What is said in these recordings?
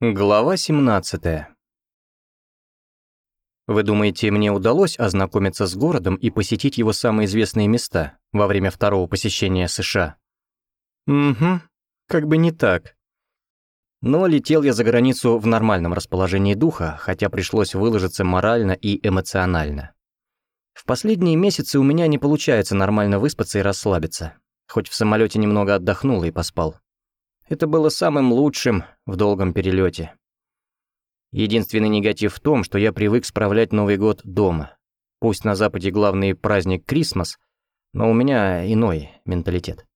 Глава 17 Вы думаете, мне удалось ознакомиться с городом и посетить его самые известные места во время второго посещения США? Угу, как бы не так. Но летел я за границу в нормальном расположении духа, хотя пришлось выложиться морально и эмоционально. В последние месяцы у меня не получается нормально выспаться и расслабиться, хоть в самолете немного отдохнул и поспал. Это было самым лучшим в долгом перелете. Единственный негатив в том, что я привык справлять Новый год дома. Пусть на Западе главный праздник Крисмас, но у меня иной менталитет.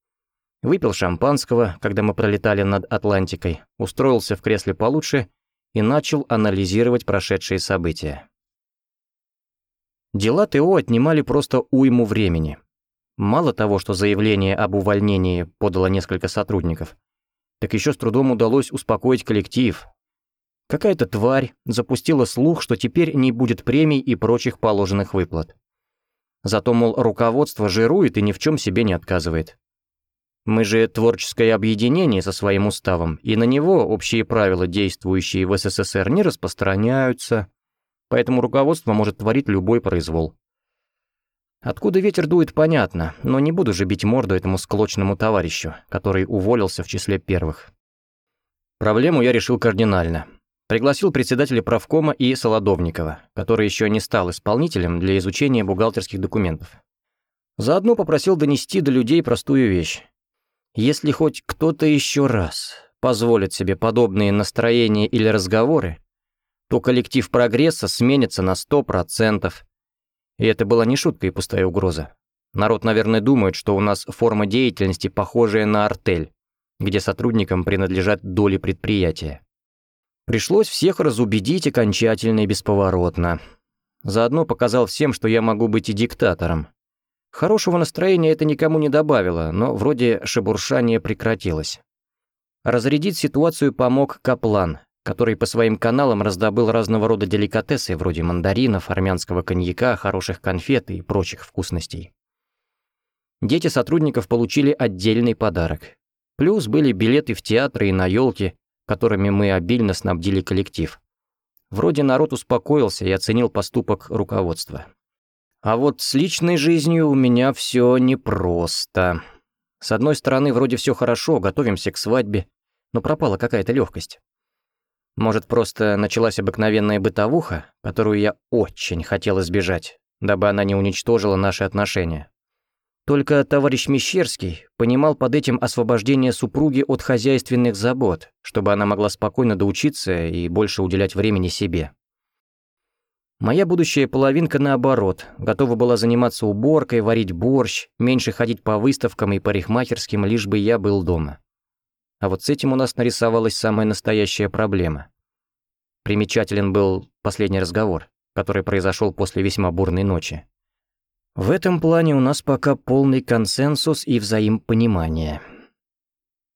Выпил шампанского, когда мы пролетали над Атлантикой, устроился в кресле получше и начал анализировать прошедшие события. Дела ТО отнимали просто уйму времени. Мало того, что заявление об увольнении подало несколько сотрудников, так еще с трудом удалось успокоить коллектив. Какая-то тварь запустила слух, что теперь не будет премий и прочих положенных выплат. Зато, мол, руководство жирует и ни в чем себе не отказывает. Мы же творческое объединение со своим уставом, и на него общие правила, действующие в СССР, не распространяются, поэтому руководство может творить любой произвол. Откуда ветер дует, понятно, но не буду же бить морду этому склочному товарищу, который уволился в числе первых. Проблему я решил кардинально. Пригласил председателя правкома и Солодовникова, который еще не стал исполнителем для изучения бухгалтерских документов. Заодно попросил донести до людей простую вещь. Если хоть кто-то еще раз позволит себе подобные настроения или разговоры, то коллектив прогресса сменится на сто процентов, и это была не шутка и пустая угроза. Народ, наверное, думает, что у нас форма деятельности похожая на артель, где сотрудникам принадлежат доли предприятия. Пришлось всех разубедить окончательно и бесповоротно. Заодно показал всем, что я могу быть и диктатором. Хорошего настроения это никому не добавило, но вроде шебуршание прекратилось. Разрядить ситуацию помог Каплан, который по своим каналам раздобыл разного рода деликатесы вроде мандаринов, армянского коньяка, хороших конфет и прочих вкусностей. Дети сотрудников получили отдельный подарок. Плюс были билеты в театры и на елки, которыми мы обильно снабдили коллектив. Вроде народ успокоился и оценил поступок руководства. А вот с личной жизнью у меня все непросто. С одной стороны, вроде все хорошо, готовимся к свадьбе, но пропала какая-то легкость. Может, просто началась обыкновенная бытовуха, которую я очень хотел избежать, дабы она не уничтожила наши отношения. Только товарищ Мещерский понимал под этим освобождение супруги от хозяйственных забот, чтобы она могла спокойно доучиться и больше уделять времени себе. Моя будущая половинка, наоборот, готова была заниматься уборкой, варить борщ, меньше ходить по выставкам и парикмахерским, лишь бы я был дома. А вот с этим у нас нарисовалась самая настоящая проблема. Примечателен был последний разговор, который произошел после весьма бурной ночи. В этом плане у нас пока полный консенсус и взаимопонимание.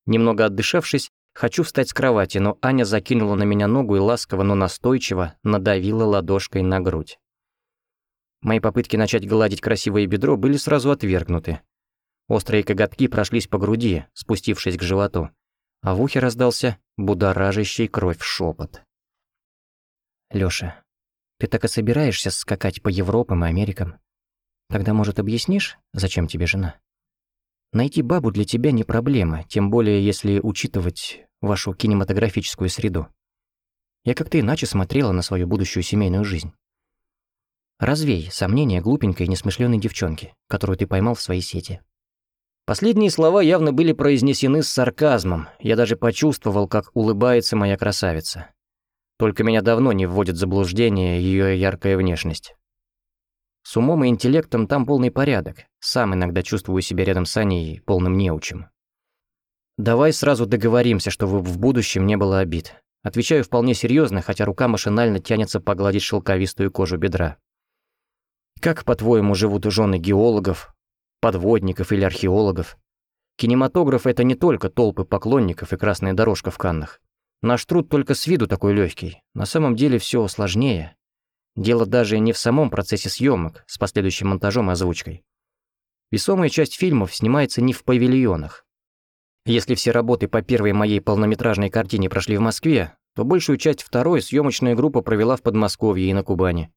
Немного отдышавшись, хочу встать с кровати, но Аня закинула на меня ногу и ласково, но настойчиво надавила ладошкой на грудь. Мои попытки начать гладить красивое бедро были сразу отвергнуты. Острые коготки прошлись по груди, спустившись к животу а в ухе раздался будоражащий кровь шепот. «Лёша, ты так и собираешься скакать по Европам и Америкам? Тогда, может, объяснишь, зачем тебе жена? Найти бабу для тебя не проблема, тем более если учитывать вашу кинематографическую среду. Я как-то иначе смотрела на свою будущую семейную жизнь. Развей сомнения глупенькой несмышленой девчонки, которую ты поймал в своей сети. Последние слова явно были произнесены с сарказмом. Я даже почувствовал, как улыбается моя красавица. Только меня давно не вводит в заблуждение ее яркая внешность. С умом и интеллектом там полный порядок. Сам иногда чувствую себя рядом с Аней полным неучем. «Давай сразу договоримся, чтобы в будущем не было обид». Отвечаю вполне серьезно, хотя рука машинально тянется погладить шелковистую кожу бедра. Как, по-твоему, живут жены геологов, подводников или археологов. Кинематограф — это не только толпы поклонников и красная дорожка в Каннах. Наш труд только с виду такой легкий. На самом деле все сложнее. Дело даже не в самом процессе съемок с последующим монтажом и озвучкой. Весомая часть фильмов снимается не в павильонах. Если все работы по первой моей полнометражной картине прошли в Москве, то большую часть второй съемочная группа провела в Подмосковье и на Кубани.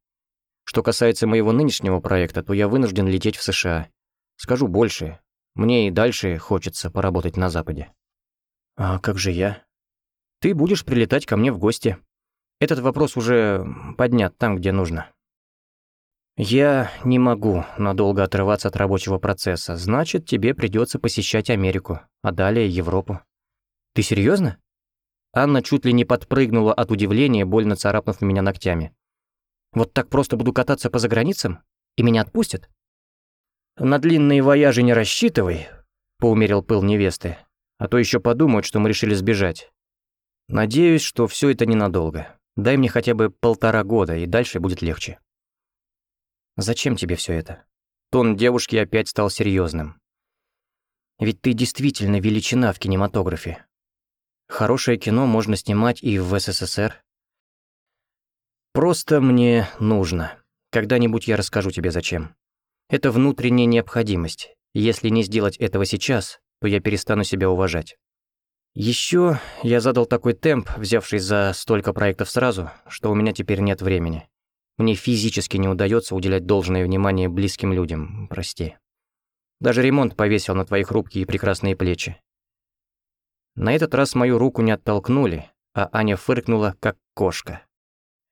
Что касается моего нынешнего проекта, то я вынужден лететь в США. Скажу больше, мне и дальше хочется поработать на Западе. А как же я? Ты будешь прилетать ко мне в гости. Этот вопрос уже поднят там, где нужно. Я не могу надолго отрываться от рабочего процесса, значит, тебе придется посещать Америку, а далее Европу. Ты серьезно? Анна чуть ли не подпрыгнула от удивления, больно царапнув меня ногтями. Вот так просто буду кататься по заграницам? И меня отпустят? На длинные вояжи не рассчитывай, поумерил пыл невесты. А то еще подумают, что мы решили сбежать. Надеюсь, что все это ненадолго. Дай мне хотя бы полтора года, и дальше будет легче. Зачем тебе все это? Тон девушки опять стал серьезным. Ведь ты действительно величина в кинематографе. Хорошее кино можно снимать и в СССР. Просто мне нужно. Когда-нибудь я расскажу тебе зачем. Это внутренняя необходимость. Если не сделать этого сейчас, то я перестану себя уважать. Еще я задал такой темп, взявшись за столько проектов сразу, что у меня теперь нет времени. Мне физически не удается уделять должное внимание близким людям, прости. Даже ремонт повесил на твои хрупкие и прекрасные плечи. На этот раз мою руку не оттолкнули, а Аня фыркнула, как кошка.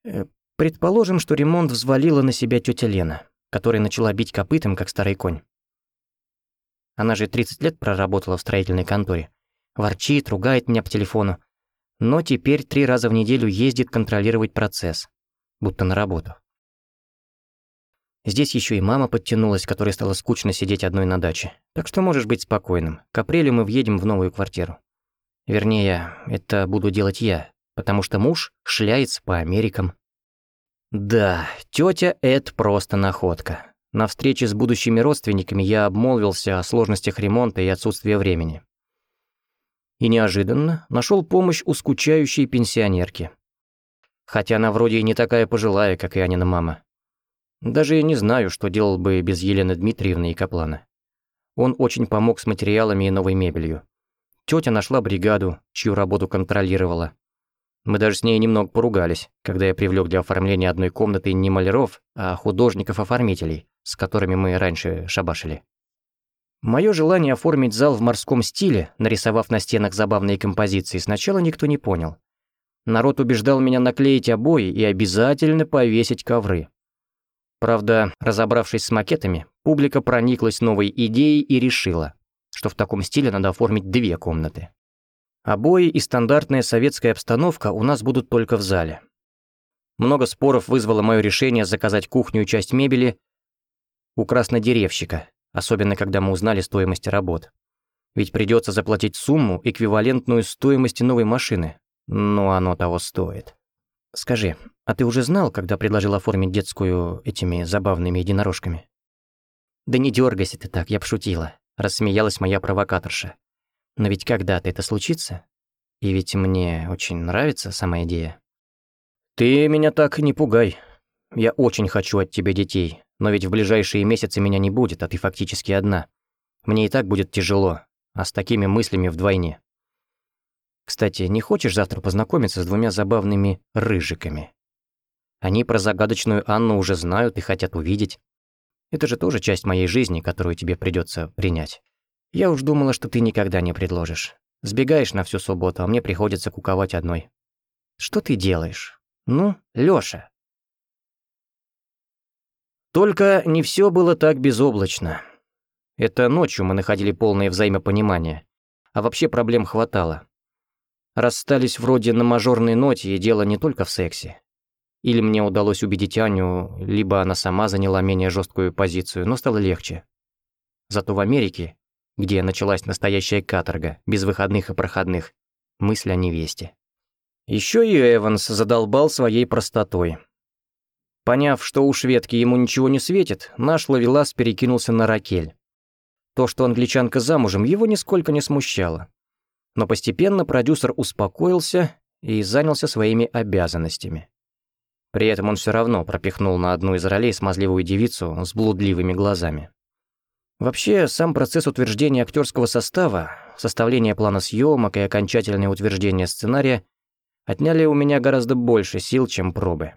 Э, предположим, что ремонт взвалила на себя тетя Лена, которая начала бить копытом, как старый конь. Она же 30 лет проработала в строительной конторе. Ворчит, ругает меня по телефону. Но теперь три раза в неделю ездит контролировать процесс будто на работу. Здесь еще и мама подтянулась, которой стало скучно сидеть одной на даче. Так что можешь быть спокойным. К апрелю мы въедем в новую квартиру. Вернее, это буду делать я, потому что муж шляется по Америкам. Да, тетя Эд просто находка. На встрече с будущими родственниками я обмолвился о сложностях ремонта и отсутствии времени. И неожиданно нашел помощь у скучающей пенсионерки, Хотя она вроде и не такая пожилая, как и Анина мама. Даже я не знаю, что делал бы без Елены Дмитриевны и Каплана. Он очень помог с материалами и новой мебелью. Тетя нашла бригаду, чью работу контролировала. Мы даже с ней немного поругались, когда я привлек для оформления одной комнаты не маляров, а художников-оформителей, с которыми мы раньше шабашили. Мое желание оформить зал в морском стиле, нарисовав на стенах забавные композиции, сначала никто не понял. Народ убеждал меня наклеить обои и обязательно повесить ковры. Правда, разобравшись с макетами, публика прониклась новой идеей и решила, что в таком стиле надо оформить две комнаты. Обои и стандартная советская обстановка у нас будут только в зале. Много споров вызвало мое решение заказать кухню и часть мебели у краснодеревщика, особенно когда мы узнали стоимость работ. Ведь придется заплатить сумму, эквивалентную стоимости новой машины, но оно того стоит. Скажи, а ты уже знал, когда предложил оформить детскую этими забавными единорожками? Да не дергайся ты так, я пошутила. Рассмеялась моя провокаторша. Но ведь когда-то это случится? И ведь мне очень нравится сама идея. Ты меня так не пугай. Я очень хочу от тебя детей, но ведь в ближайшие месяцы меня не будет, а ты фактически одна. Мне и так будет тяжело, а с такими мыслями вдвойне. Кстати, не хочешь завтра познакомиться с двумя забавными рыжиками? Они про загадочную Анну уже знают и хотят увидеть. Это же тоже часть моей жизни, которую тебе придется принять. Я уж думала, что ты никогда не предложишь. Сбегаешь на всю субботу, а мне приходится куковать одной. Что ты делаешь? Ну, Лёша. Только не все было так безоблачно. Это ночью мы находили полное взаимопонимание. А вообще проблем хватало. Расстались вроде на мажорной ноте, и дело не только в сексе. Или мне удалось убедить Аню, либо она сама заняла менее жесткую позицию, но стало легче. Зато в Америке, где началась настоящая каторга, без выходных и проходных, мысль о невесте. Еще и Эванс задолбал своей простотой. Поняв, что у шведки ему ничего не светит, наш ловелас перекинулся на Ракель. То, что англичанка замужем, его нисколько не смущало. Но постепенно продюсер успокоился и занялся своими обязанностями. При этом он все равно пропихнул на одну из ролей смазливую девицу с блудливыми глазами. Вообще, сам процесс утверждения актерского состава, составление плана съемок и окончательное утверждение сценария отняли у меня гораздо больше сил, чем пробы.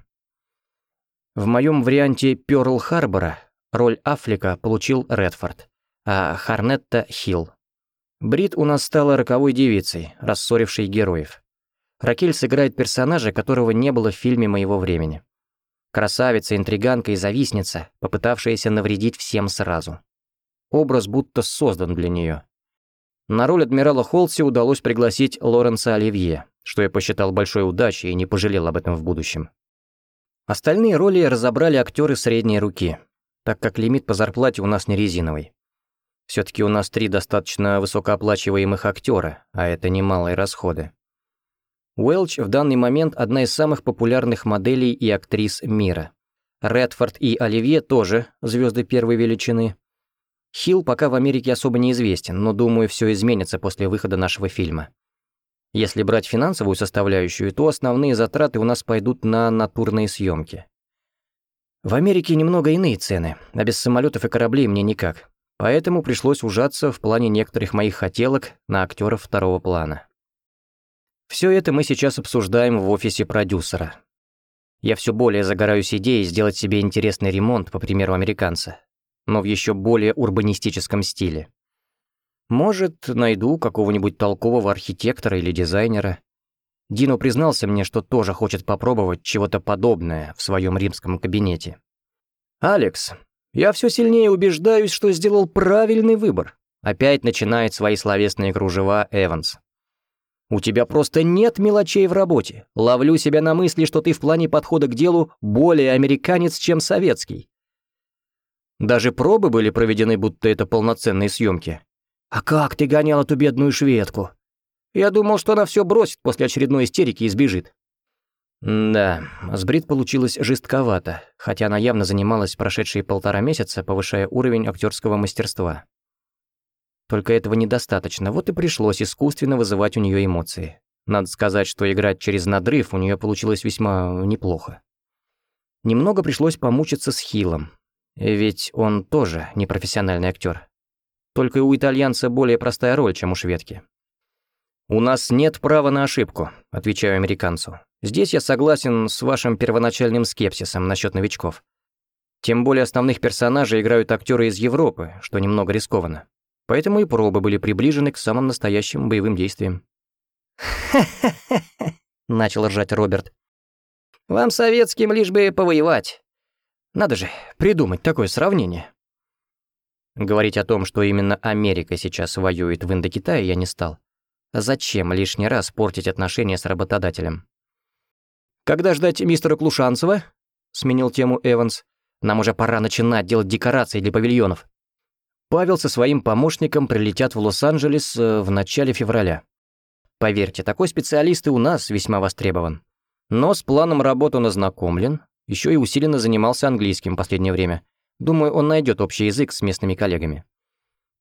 В моем варианте Пёрл-Харбора роль Аффлека получил Редфорд, а Харнетта — Хилл. Брит у нас стала роковой девицей, рассорившей героев. Ракель сыграет персонажа, которого не было в фильме моего времени. Красавица, интриганка и завистница, попытавшаяся навредить всем сразу. Образ будто создан для нее. На роль адмирала Холси удалось пригласить Лоренса Оливье, что я посчитал большой удачей и не пожалел об этом в будущем. Остальные роли разобрали актеры средней руки, так как лимит по зарплате у нас не резиновый. все таки у нас три достаточно высокооплачиваемых актера, а это немалые расходы. Уэлч в данный момент одна из самых популярных моделей и актрис мира. Редфорд и Оливье тоже звезды первой величины. Хилл пока в Америке особо не известен, но думаю, все изменится после выхода нашего фильма. Если брать финансовую составляющую, то основные затраты у нас пойдут на натурные съемки. В Америке немного иные цены, а без самолетов и кораблей мне никак. Поэтому пришлось ужаться в плане некоторых моих хотелок на актеров второго плана. Все это мы сейчас обсуждаем в офисе продюсера. Я все более загораюсь идеей сделать себе интересный ремонт, по примеру американца, но в еще более урбанистическом стиле. Может, найду какого-нибудь толкового архитектора или дизайнера. Дино признался мне, что тоже хочет попробовать чего-то подобное в своем римском кабинете. «Алекс, я все сильнее убеждаюсь, что сделал правильный выбор», опять начинает свои словесные кружева Эванс. У тебя просто нет мелочей в работе. Ловлю себя на мысли, что ты в плане подхода к делу более американец, чем советский. Даже пробы были проведены, будто это полноценные съемки. А как ты гонял эту бедную шведку? Я думал, что она все бросит после очередной истерики и сбежит. Да, с Брит получилось жестковато, хотя она явно занималась прошедшие полтора месяца, повышая уровень актерского мастерства. Только этого недостаточно, вот и пришлось искусственно вызывать у нее эмоции. Надо сказать, что играть через надрыв у нее получилось весьма неплохо. Немного пришлось помучиться с Хилом, ведь он тоже не профессиональный актер. Только у итальянца более простая роль, чем у шведки. «У нас нет права на ошибку», — отвечаю американцу. «Здесь я согласен с вашим первоначальным скепсисом насчет новичков. Тем более основных персонажей играют актеры из Европы, что немного рискованно. Поэтому и пробы были приближены к самым настоящим боевым действиям. «Ха-ха-ха!» — начал ржать Роберт. «Вам советским лишь бы повоевать. Надо же придумать такое сравнение». Говорить о том, что именно Америка сейчас воюет в Индокитае, я не стал. Зачем лишний раз портить отношения с работодателем? «Когда ждать мистера Клушанцева?» — сменил тему Эванс. «Нам уже пора начинать делать декорации для павильонов». Павел со своим помощником прилетят в Лос-Анджелес э, в начале февраля. Поверьте, такой специалист и у нас весьма востребован. Но с планом работы он ознакомлен, еще и усиленно занимался английским в последнее время. Думаю, он найдет общий язык с местными коллегами.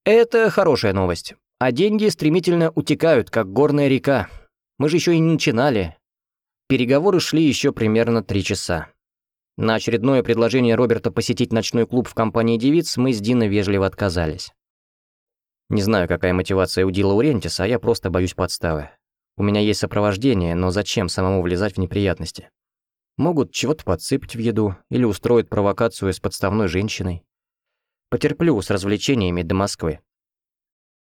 Это хорошая новость. А деньги стремительно утекают, как горная река. Мы же еще и не начинали. Переговоры шли еще примерно три часа. На очередное предложение Роберта посетить ночной клуб в компании девиц мы с Диной вежливо отказались. Не знаю, какая мотивация у Дила Урентиса, а я просто боюсь подставы. У меня есть сопровождение, но зачем самому влезать в неприятности? Могут чего-то подсыпать в еду или устроить провокацию с подставной женщиной. Потерплю с развлечениями до Москвы.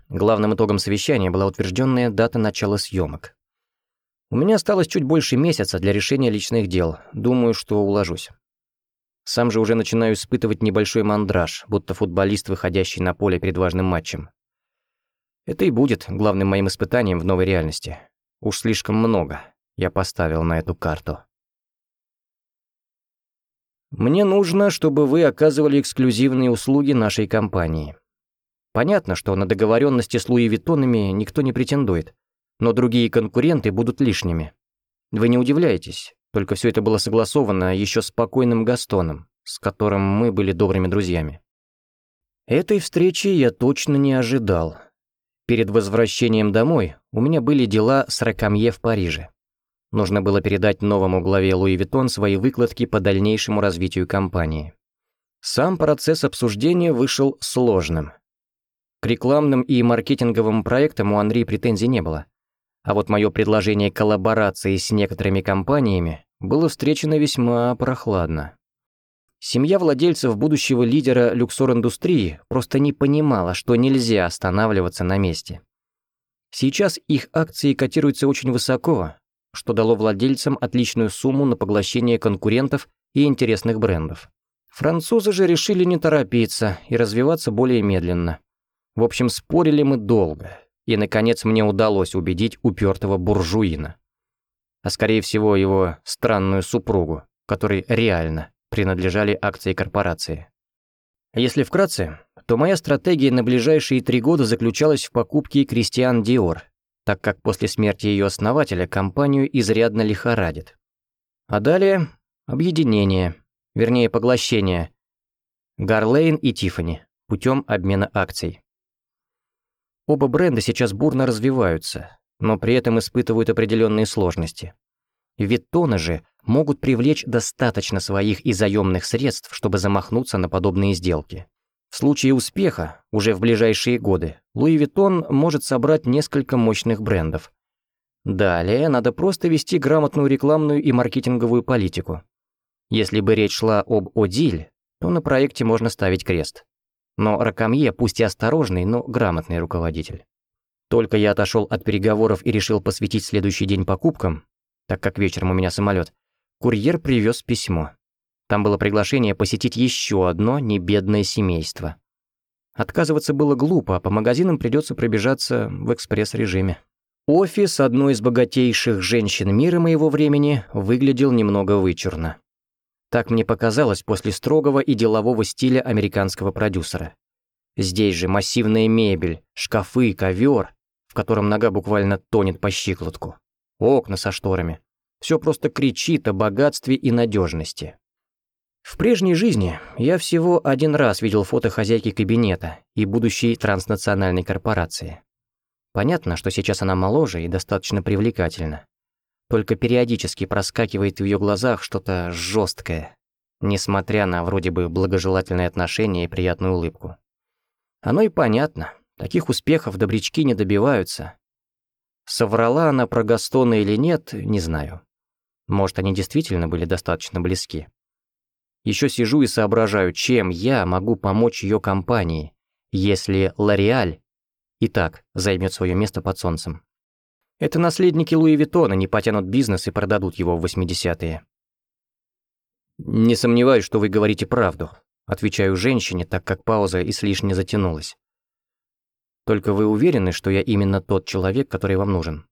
Главным итогом совещания была утвержденная дата начала съемок. У меня осталось чуть больше месяца для решения личных дел. Думаю, что уложусь. Сам же уже начинаю испытывать небольшой мандраж, будто футболист, выходящий на поле перед важным матчем. Это и будет главным моим испытанием в новой реальности. Уж слишком много я поставил на эту карту. Мне нужно, чтобы вы оказывали эксклюзивные услуги нашей компании. Понятно, что на договоренности с Луи Виттонами никто не претендует, но другие конкуренты будут лишними. Вы не удивляйтесь, только все это было согласовано еще с покойным Gastoном, с которым мы были добрыми друзьями. Этой встречи я точно не ожидал. Перед возвращением домой у меня были дела с Ракамье в Париже. Нужно было передать новому главе Луи Виттон свои выкладки по дальнейшему развитию компании. Сам процесс обсуждения вышел сложным. К рекламным и маркетинговым проектам у Анри претензий не было. А вот мое предложение коллаборации с некоторыми компаниями было встречено весьма прохладно. Семья владельцев будущего лидера люксор-индустрии просто не понимала, что нельзя останавливаться на месте. Сейчас их акции котируются очень высоко, что дало владельцам отличную сумму на поглощение конкурентов и интересных брендов. Французы же решили не торопиться и развиваться более медленно. В общем, спорили мы долго, и, наконец, мне удалось убедить упертого буржуина. А скорее всего, его странную супругу, которой реально принадлежали акции корпорации. Если вкратце, то моя стратегия на ближайшие три года заключалась в покупке Кристиан Диор, так как после смерти ее основателя компанию изрядно лихорадит. А далее – объединение, вернее поглощение, Гарлейн и Тиффани путем обмена акций. Оба бренда сейчас бурно развиваются, но при этом испытывают определенные сложности. Виттоны же могут привлечь достаточно своих и заемных средств, чтобы замахнуться на подобные сделки. В случае успеха, уже в ближайшие годы, Луи Виттон может собрать несколько мощных брендов. Далее надо просто вести грамотную рекламную и маркетинговую политику. Если бы речь шла об Одиль, то на проекте можно ставить крест. Но Ракамье, пусть и осторожный, но грамотный руководитель. Только я отошел от переговоров и решил посвятить следующий день покупкам, так как вечером у меня самолет, курьер привез письмо. Там было приглашение посетить еще одно небедное семейство. Отказываться было глупо, а по магазинам придется пробежаться в экспресс-режиме. Офис одной из богатейших женщин мира моего времени выглядел немного вычурно. Так мне показалось после строгого и делового стиля американского продюсера. Здесь же массивная мебель, шкафы, ковер, в котором нога буквально тонет по щиколотку, окна со шторами, все просто кричит о богатстве и надежности. В прежней жизни я всего один раз видел фото хозяйки кабинета и будущей транснациональной корпорации. Понятно, что сейчас она моложе и достаточно привлекательна. Только периодически проскакивает в ее глазах что-то жесткое, несмотря на вроде бы благожелательное отношение и приятную улыбку. Оно и понятно, таких успехов добрячки не добиваются. Соврала она про Гастона или нет, не знаю. Может, они действительно были достаточно близки. Еще сижу и соображаю, чем я могу помочь ее компании, если Лореаль и так займет свое место под солнцем. Это наследники Луи Виттона не потянут бизнес и продадут его в 80-е. «Не сомневаюсь, что вы говорите правду», отвечаю женщине, так как пауза излишне затянулась. «Только вы уверены, что я именно тот человек, который вам нужен?»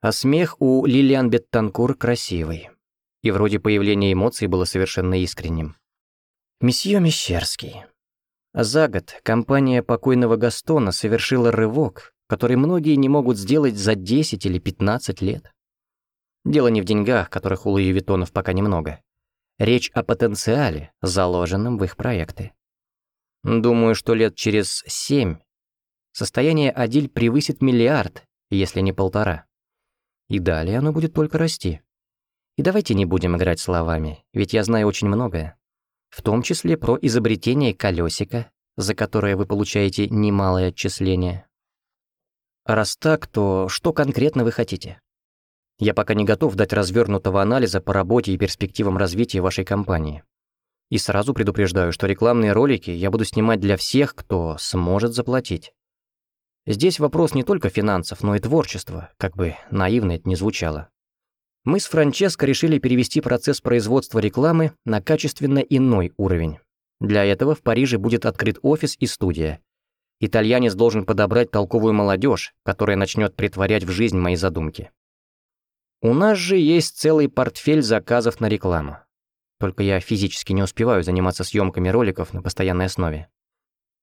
А смех у Лилиан Беттанкур красивый. И вроде появление эмоций было совершенно искренним. Месье Мещерский. За год компания покойного Гастона совершила рывок, который многие не могут сделать за 10 или 15 лет. Дело не в деньгах, которых у Луи Виттонов пока немного. Речь о потенциале, заложенном в их проекты. Думаю, что лет через семь состояние Адиль превысит миллиард, если не полтора. И далее оно будет только расти. И давайте не будем играть словами, ведь я знаю очень многое. В том числе про изобретение колесика, за которое вы получаете немалое отчисление. Раз так, то что конкретно вы хотите? Я пока не готов дать развернутого анализа по работе и перспективам развития вашей компании. И сразу предупреждаю, что рекламные ролики я буду снимать для всех, кто сможет заплатить. Здесь вопрос не только финансов, но и творчества, как бы наивно это ни звучало. Мы с Франческо решили перевести процесс производства рекламы на качественно иной уровень. Для этого в Париже будет открыт офис и студия. Итальянец должен подобрать толковую молодежь, которая начнет притворять в жизнь мои задумки. У нас же есть целый портфель заказов на рекламу. Только я физически не успеваю заниматься съемками роликов на постоянной основе.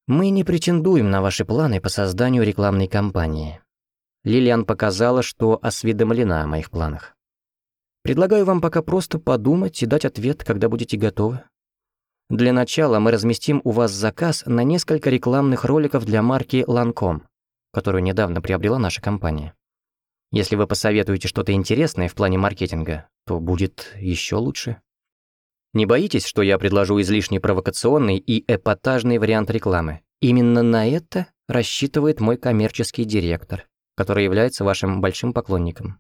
Мы не претендуем на ваши планы по созданию рекламной кампании. Лилиан показала, что осведомлена о моих планах. Предлагаю вам пока просто подумать и дать ответ, когда будете готовы. Для начала мы разместим у вас заказ на несколько рекламных роликов для марки Lancome, которую недавно приобрела наша компания. Если вы посоветуете что-то интересное в плане маркетинга, то будет еще лучше. Не боитесь, что я предложу излишне провокационный и эпатажный вариант рекламы? Именно на это рассчитывает мой коммерческий директор, который является вашим большим поклонником.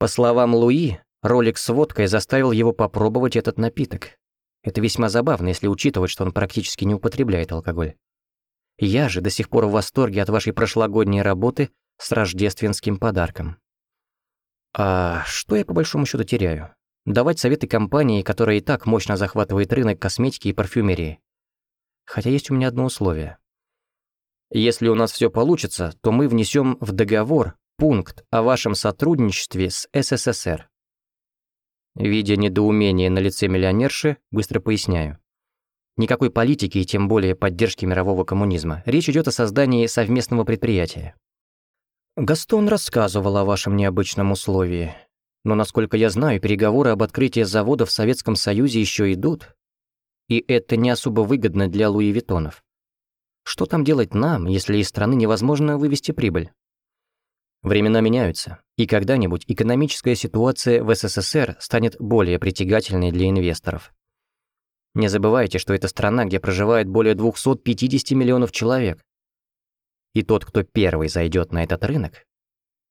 По словам Луи, ролик с водкой заставил его попробовать этот напиток. Это весьма забавно, если учитывать, что он практически не употребляет алкоголь. Я же до сих пор в восторге от вашей прошлогодней работы с рождественским подарком. А что я по большому счету теряю? Давать советы компании, которая и так мощно захватывает рынок косметики и парфюмерии. Хотя есть у меня одно условие. Если у нас все получится, то мы внесем в договор пункт о вашем сотрудничестве с СССР. Видя недоумение на лице миллионерши, быстро поясняю. Никакой политики и тем более поддержки мирового коммунизма. Речь идет о создании совместного предприятия. Гастон рассказывал о вашем необычном условии. Но, насколько я знаю, переговоры об открытии завода в Советском Союзе еще идут. И это не особо выгодно для Луи Виттонов. Что там делать нам, если из страны невозможно вывести прибыль? Времена меняются, и когда-нибудь экономическая ситуация в СССР станет более притягательной для инвесторов. Не забывайте, что это страна, где проживает более 250 миллионов человек. И тот, кто первый зайдет на этот рынок,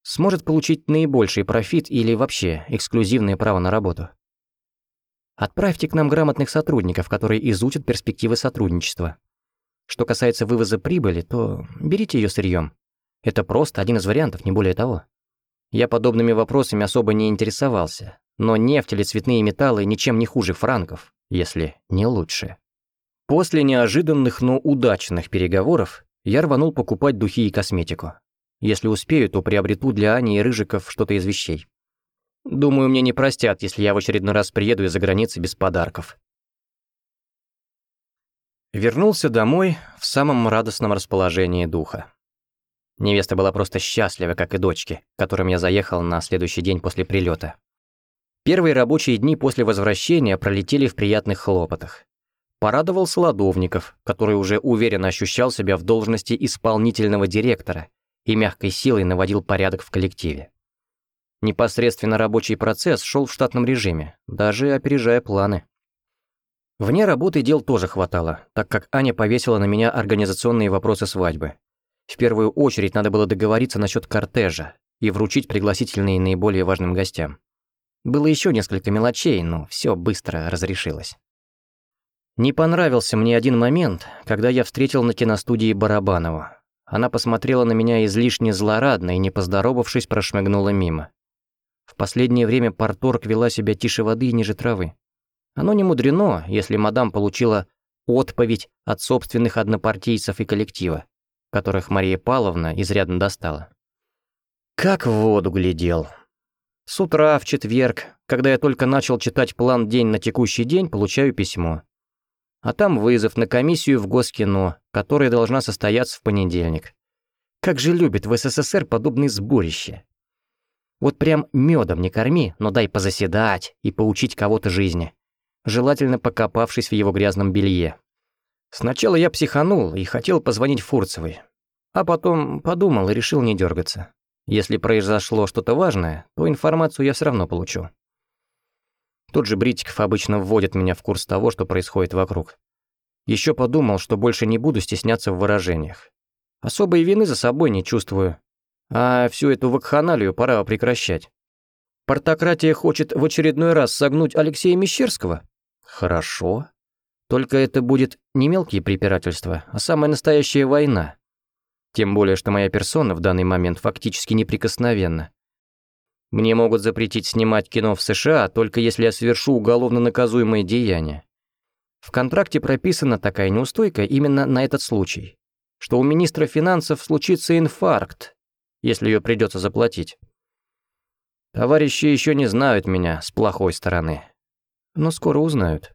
сможет получить наибольший профит или вообще эксклюзивное право на работу. Отправьте к нам грамотных сотрудников, которые изучат перспективы сотрудничества. Что касается вывоза прибыли, то берите ее сырьем. Это просто один из вариантов, не более того. Я подобными вопросами особо не интересовался, но нефть или цветные металлы ничем не хуже франков, если не лучше. После неожиданных, но удачных переговоров я рванул покупать духи и косметику. Если успею, то приобрету для Ани и Рыжиков что-то из вещей. Думаю, мне не простят, если я в очередной раз приеду из-за границы без подарков. Вернулся домой в самом радостном расположении духа. Невеста была просто счастлива, как и дочки, которым я заехал на следующий день после прилета. Первые рабочие дни после возвращения пролетели в приятных хлопотах. Порадовал Солодовников, который уже уверенно ощущал себя в должности исполнительного директора и мягкой силой наводил порядок в коллективе. Непосредственно рабочий процесс шел в штатном режиме, даже опережая планы. Вне работы дел тоже хватало, так как Аня повесила на меня организационные вопросы свадьбы. В первую очередь надо было договориться насчет кортежа и вручить пригласительные наиболее важным гостям. Было еще несколько мелочей, но все быстро разрешилось. Не понравился мне один момент, когда я встретил на киностудии Барабанову. Она посмотрела на меня излишне злорадно и, не поздоровавшись, прошмыгнула мимо. В последнее время Порторг вела себя тише воды и ниже травы. Оно не мудрено, если мадам получила отповедь от собственных однопартийцев и коллектива которых Мария Павловна изрядно достала. Как в воду глядел. С утра в четверг, когда я только начал читать план день на текущий день, получаю письмо. А там вызов на комиссию в Госкино, которая должна состояться в понедельник. Как же любят в СССР подобные сборища. Вот прям медом не корми, но дай позаседать и поучить кого-то жизни. Желательно покопавшись в его грязном белье. Сначала я психанул и хотел позвонить Фурцевой. А потом подумал и решил не дергаться. Если произошло что-то важное, то информацию я все равно получу. Тот же Бритиков обычно вводит меня в курс того, что происходит вокруг. Еще подумал, что больше не буду стесняться в выражениях. Особой вины за собой не чувствую. А всю эту вакханалию пора прекращать. Портократия хочет в очередной раз согнуть Алексея Мещерского? Хорошо. Только это будет не мелкие препирательства, а самая настоящая война. Тем более, что моя персона в данный момент фактически неприкосновенна. Мне могут запретить снимать кино в США, только если я совершу уголовно наказуемое деяние. В контракте прописана такая неустойка именно на этот случай, что у министра финансов случится инфаркт, если ее придется заплатить. Товарищи еще не знают меня с плохой стороны, но скоро узнают.